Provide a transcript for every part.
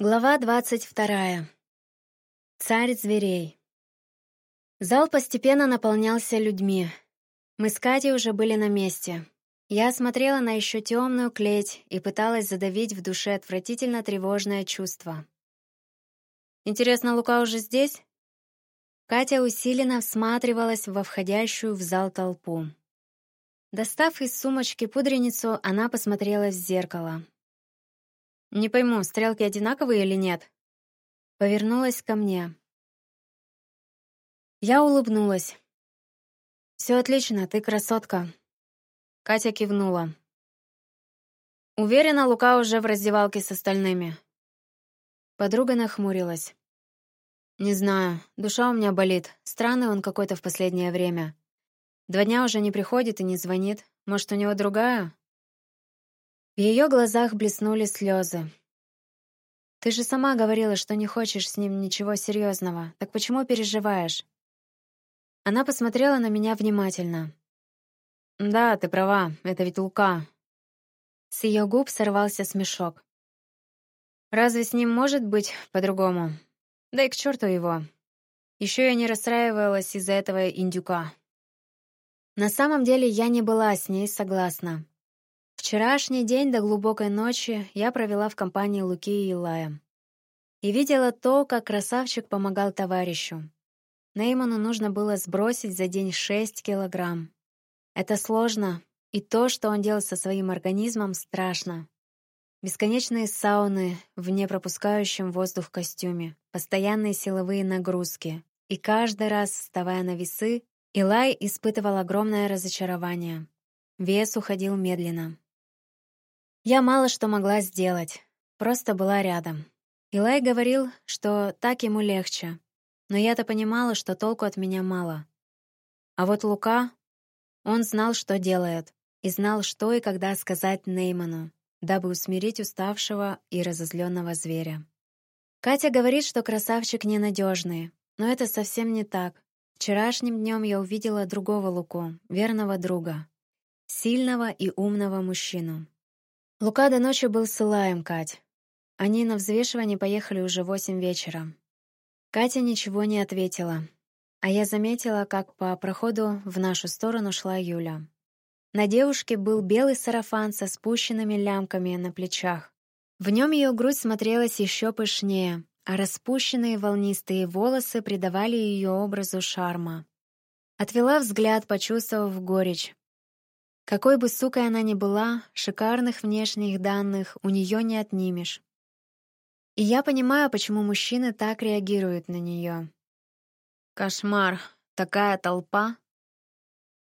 Глава двадцать вторая. Царь зверей. Зал постепенно наполнялся людьми. Мы с Катей уже были на месте. Я смотрела на еще темную клеть и пыталась задавить в душе отвратительно тревожное чувство. «Интересно, Лука уже здесь?» Катя усиленно всматривалась во входящую в зал толпу. Достав из сумочки пудреницу, она посмотрела в зеркало. «Не пойму, стрелки одинаковые или нет?» Повернулась ко мне. Я улыбнулась. «Все отлично, ты красотка». Катя кивнула. Уверена, Лука уже в раздевалке с остальными. Подруга нахмурилась. «Не знаю, душа у меня болит. Странный он какой-то в последнее время. Два дня уже не приходит и не звонит. Может, у него другая?» В ее глазах блеснули слезы. «Ты же сама говорила, что не хочешь с ним ничего серьезного. Так почему переживаешь?» Она посмотрела на меня внимательно. «Да, ты права, это ведь Лука». С ее губ сорвался смешок. «Разве с ним может быть по-другому? Да и к черту его. Еще я не расстраивалась из-за этого индюка». На самом деле я не была с ней согласна. Вчерашний день до глубокой ночи я провела в компании Луки и Илая. И видела то, как красавчик помогал товарищу. Нейману нужно было сбросить за день 6 килограмм. Это сложно, и то, что он делал со своим организмом, страшно. Бесконечные сауны в непропускающем воздух костюме, постоянные силовые нагрузки. И каждый раз, вставая на весы, Илай испытывал огромное разочарование. Вес уходил медленно. Я мало что могла сделать, просто была рядом. Илай говорил, что так ему легче, но я-то понимала, что толку от меня мало. А вот Лука, он знал, что делает, и знал, что и когда сказать Нейману, дабы усмирить уставшего и разозленного зверя. Катя говорит, что красавчик ненадежный, но это совсем не так. Вчерашним днем я увидела другого Луку, верного друга, сильного и умного мужчину. Лука до ночи был с Илаем, Кать. Они на взвешивание поехали уже восемь вечера. Катя ничего не ответила, а я заметила, как по проходу в нашу сторону шла Юля. На девушке был белый сарафан со спущенными лямками на плечах. В нем ее грудь смотрелась еще пышнее, а распущенные волнистые волосы придавали ее образу шарма. Отвела взгляд, почувствовав горечь, какой бы сукой она ни была, шикарных внешних данных у нее не отнимешь. И я понимаю, почему мужчины так реагируют на нее. Кошмар, такая толпа.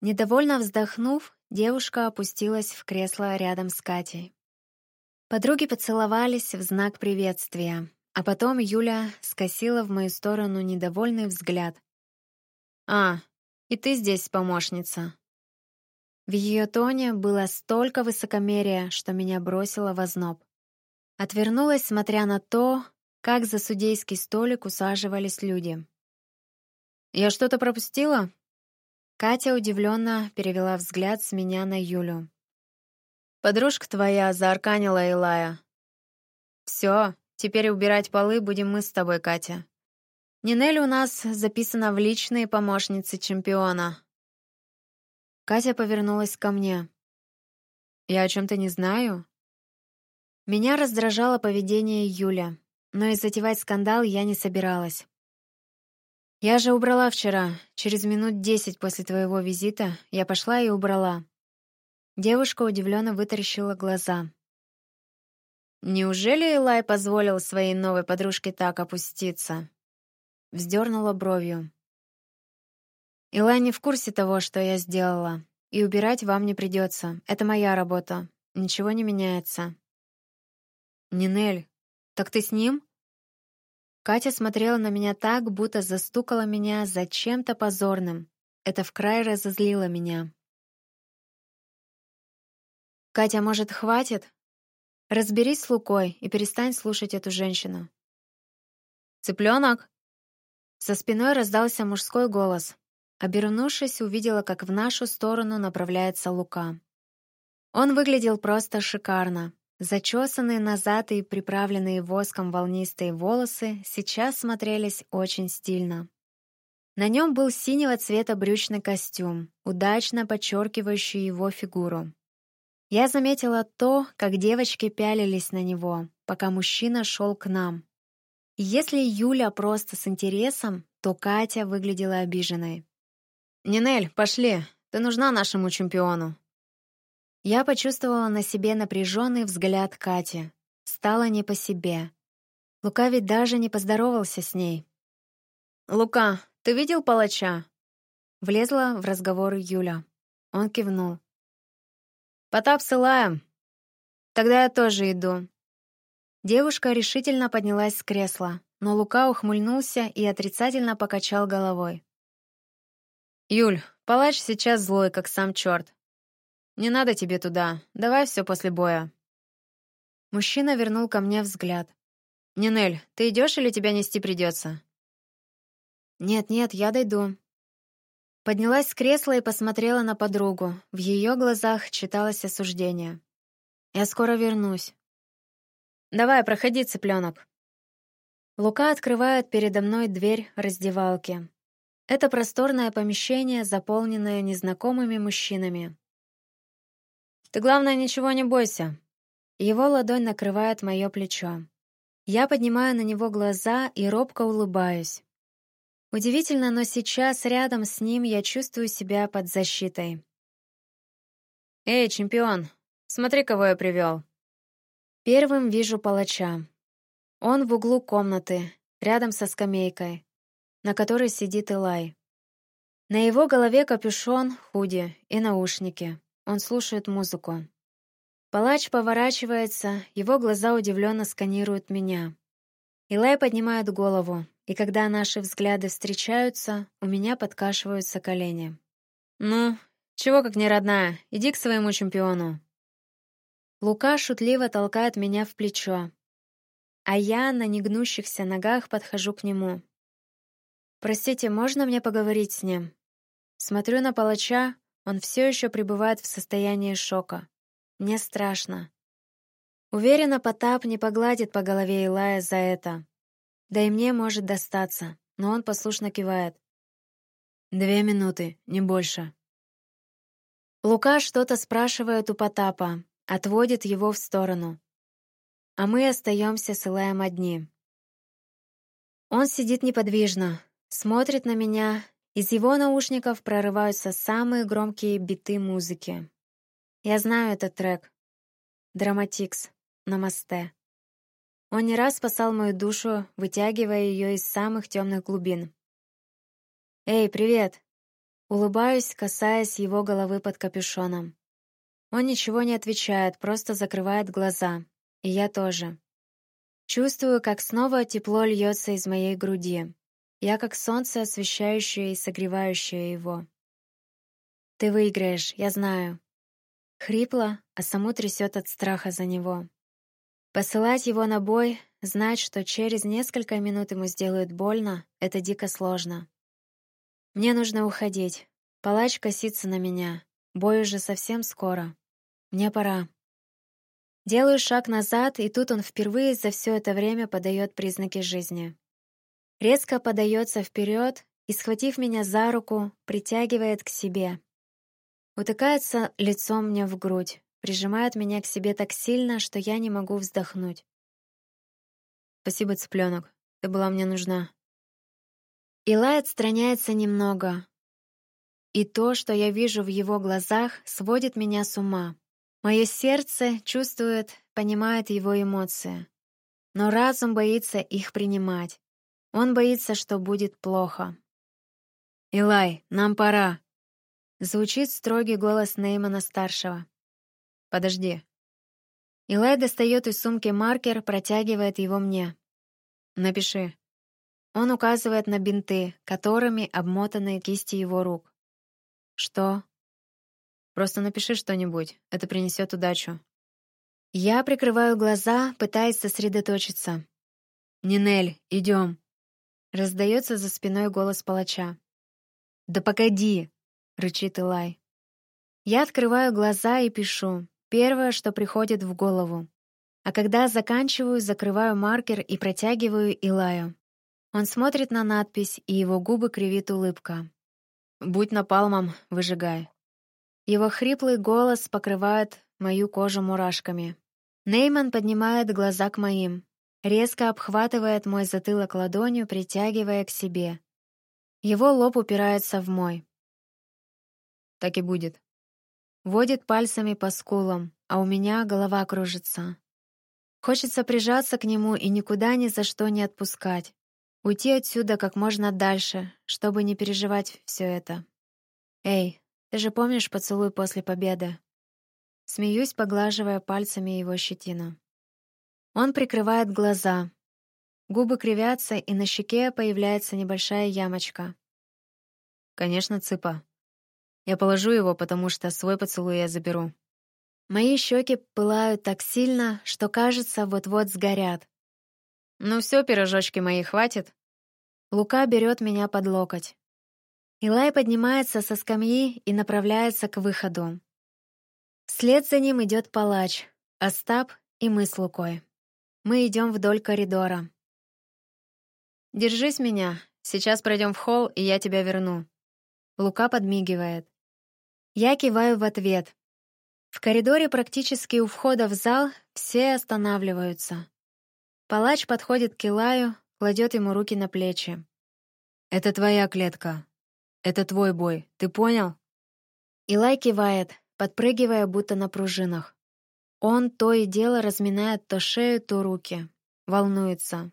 Недовольно вздохнув, девушка опустилась в кресло рядом с Катей. Подруги поцеловались в знак приветствия, а потом Юля скосила в мою сторону недовольный взгляд. «А, и ты здесь помощница», в ее тоне было столько высокомерия, что меня бросило в озноб. Отвернулась, смотря на то, как за судейский столик усаживались люди. «Я что-то пропустила?» Катя удивленно перевела взгляд с меня на Юлю. «Подружка твоя заарканила Илая». «Все, теперь убирать полы будем мы с тобой, Катя. Нинель у нас записана в личные помощницы чемпиона, Катя повернулась ко мне. «Я о чем-то не знаю?» Меня раздражало поведение Юля, но и затевать скандал я не собиралась. «Я же убрала вчера. Через минут десять после твоего визита я пошла и убрала». Девушка удивленно вытаращила глаза. «Неужели Элай позволил своей новой подружке так опуститься?» Вздернула бровью. Илай не в курсе того, что я сделала. И убирать вам не придется. Это моя работа. Ничего не меняется. Нинель, так ты с ним? Катя смотрела на меня так, будто застукала меня за чем-то позорным. Это в край разозлило меня. Катя, может, хватит? Разберись с Лукой и перестань слушать эту женщину. Цыпленок? За спиной раздался мужской голос. Обернувшись, увидела, как в нашу сторону направляется Лука. Он выглядел просто шикарно. Зачесанные назад и приправленные воском волнистые волосы сейчас смотрелись очень стильно. На нем был синего цвета брючный костюм, удачно подчеркивающий его фигуру. Я заметила то, как девочки пялились на него, пока мужчина шел к нам. если Юля просто с интересом, то Катя выглядела обиженной. «Нинель, пошли, ты нужна нашему чемпиону», я почувствовала на себе напряженный взгляд Кати. Стало не по себе. Лука ведь даже не поздоровался с ней. «Лука, ты видел палача?» Влезла в разговор Юля. Он кивнул. «Потап ссылаем. Тогда я тоже иду». Девушка решительно поднялась с кресла, но Лука ухмыльнулся и отрицательно покачал головой. «Юль, палач сейчас злой, как сам черт. «Не надо тебе туда. Давай все после боя». Мужчина вернул ко мне взгляд. «Нинель, ты идешь или тебя нести придется?» «Нет-нет, я дойду». Поднялась с кресла и посмотрела на подругу. В ее глазах читалось осуждение. «Я скоро вернусь». «Давай, проходи, цыпленок». Лука открывает передо мной дверь раздевалки. Это просторное помещение, заполненное незнакомыми мужчинами. Ты, главное, ничего не бойся. Его ладонь накрывает мое плечо. Я поднимаю на него глаза и робко улыбаюсь. Удивительно, но сейчас рядом с ним я чувствую себя под защитой. «Эй, чемпион, смотри, кого я привел!» Первым вижу палача. Он в углу комнаты, рядом со скамейкой, на которой сидит Илай. На его голове капюшон, худи и наушники. Он слушает музыку. Палач поворачивается, его глаза удивленно сканируют меня. Илай поднимает голову, и когда наши взгляды встречаются, у меня подкашиваются колени. «Ну, чего как не родная, иди к своему чемпиону». Лука шутливо толкает меня в плечо, а я на негнущихся ногах подхожу к нему. «Простите, можно мне поговорить с ним?» Смотрю на палача, он все еще пребывает в состоянии шока. Мне страшно. Уверена, Потап не погладит по голове Илая за это. Да и мне может достаться, но он послушно кивает. Две минуты, не больше. Лука что-то спрашивает у Потапа, отводит его в сторону. А мы остаемся с Илаем одни. Он сидит неподвижно, смотрит на меня из его наушников прорываются самые громкие биты музыки. Я знаю этот трек. Драматикс. Намасте. Он не раз спасал мою душу, вытягивая ее из самых темных глубин. «Эй, привет!» Улыбаюсь, касаясь его головы под капюшоном. Он ничего не отвечает, просто закрывает глаза. И я тоже. Чувствую, как снова тепло льется из моей груди. Я как солнце, освещающее и согревающее его. Ты выиграешь, я знаю. Хрипло, а саму трясет от страха за него. Посылать его на бой, знать, что через несколько минут ему сделают больно, это дико сложно. Мне нужно уходить. Палач косится на меня. Бой уже совсем скоро. Мне пора. Делаю шаг назад, и тут он впервые за все это время подает признаки жизни. Резко подается вперед и, схватив меня за руку, притягивает к себе. Утыкается лицом мне в грудь, прижимает меня к себе так сильно, что я не могу вздохнуть. «Спасибо, цыпленок, ты была мне нужна». Илай отстраняется немного. И то, что я вижу в его глазах, сводит меня с ума. Мое сердце чувствует, понимает его эмоции. Но разум боится их принимать. Он боится, что будет плохо. «Илай, нам пора!» Звучит строгий голос Неймана-старшего. «Подожди». Илай достает из сумки маркер, протягивает его мне. «Напиши». Он указывает на бинты, которыми обмотаны кисти его рук. «Что?» «Просто напиши что-нибудь, это принесет удачу». Я прикрываю глаза, пытаясь сосредоточиться. «Нинель, идем!» Раздается за спиной голос палача. «Да погоди!» — рычит Илай. Я открываю глаза и пишу. Первое, что приходит в голову. А когда заканчиваю, закрываю маркер и протягиваю Илаю. Он смотрит на надпись, и его губы кривит улыбка. «Будь напалмом, выжигай». Его хриплый голос покрывает мою кожу мурашками. Нейман поднимает глаза к моим, резко обхватывает мой затылок ладонью, притягивая к себе. Его лоб упирается в мой. Так и будет. Водит пальцами по скулам, а у меня голова кружится. Хочется прижаться к нему и никуда ни за что не отпускать. Уйти отсюда как можно дальше, чтобы не переживать все это. Эй, ты же помнишь поцелуй после победы? Смеюсь, поглаживая пальцами его щетину. Он прикрывает глаза. Губы кривятся, и на щеке появляется небольшая ямочка. Конечно, цыпа. Я положу его, потому что свой поцелуй я заберу. Мои щеки пылают так сильно, что, кажется, вот-вот сгорят. Ну все, пирожочки мои, хватит. Лука берет меня под локоть. Илай поднимается со скамьи и направляется к выходу. Вслед за ним идет палач, Остап и мы с Лукой. Мы идем вдоль коридора. «Держись меня. Сейчас пройдем в холл, и я тебя верну». Лука подмигивает. Я киваю в ответ. В коридоре практически у входа в зал все останавливаются. Палач подходит к Илаю, кладет ему руки на плечи. «Это твоя клетка. Это твой бой. Ты понял?» Илай кивает, подпрыгивая будто на пружинах. Он то и дело разминает то шею, то руки. Волнуется.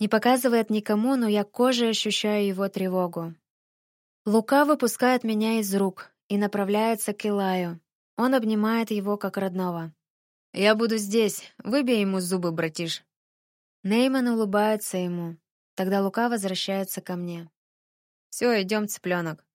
Не показывает никому, но я кожей ощущаю его тревогу. Лука выпускает меня из рук и направляется к Илаю. Он обнимает его как родного. «Я буду здесь. Выбей ему зубы, братиш». Нейман улыбается ему. Тогда Лука возвращается ко мне. «Все, идем, цыпленок.